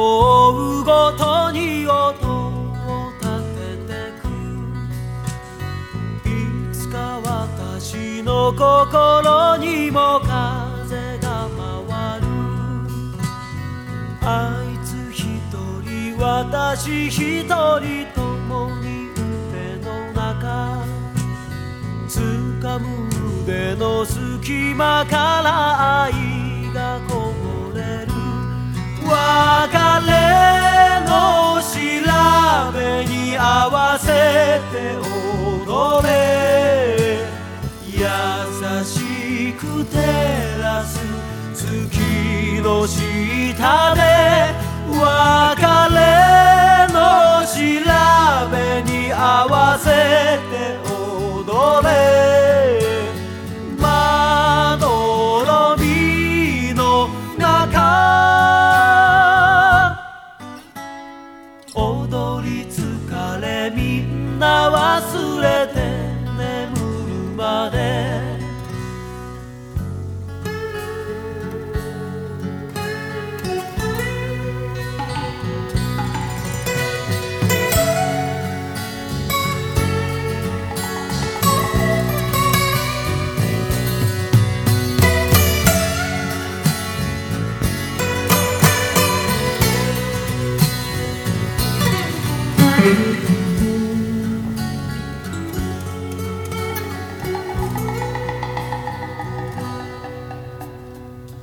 追うごとに音を立ててく。いつか私の心にも風が回る。あいつ一人私一人共に腕の中。掴む腕の隙間から愛がこぼれる。合わせて踊れ。優しく照らす月の下で別れ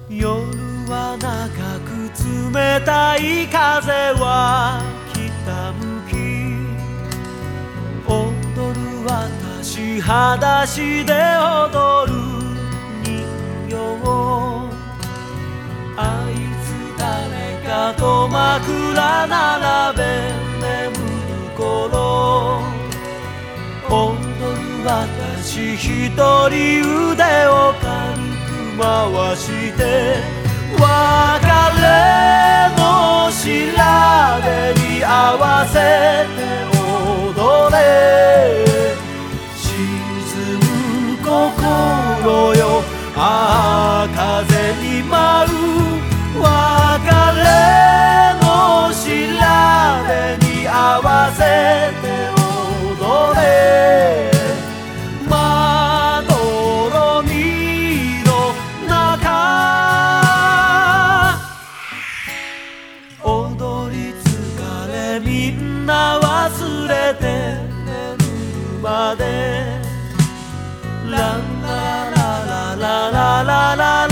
夜は長く冷たい風は北向き。踊る私裸足で踊る。一人腕を軽く回して別れの調べに合わせてみんな忘れて寝るまで。ランラララララララ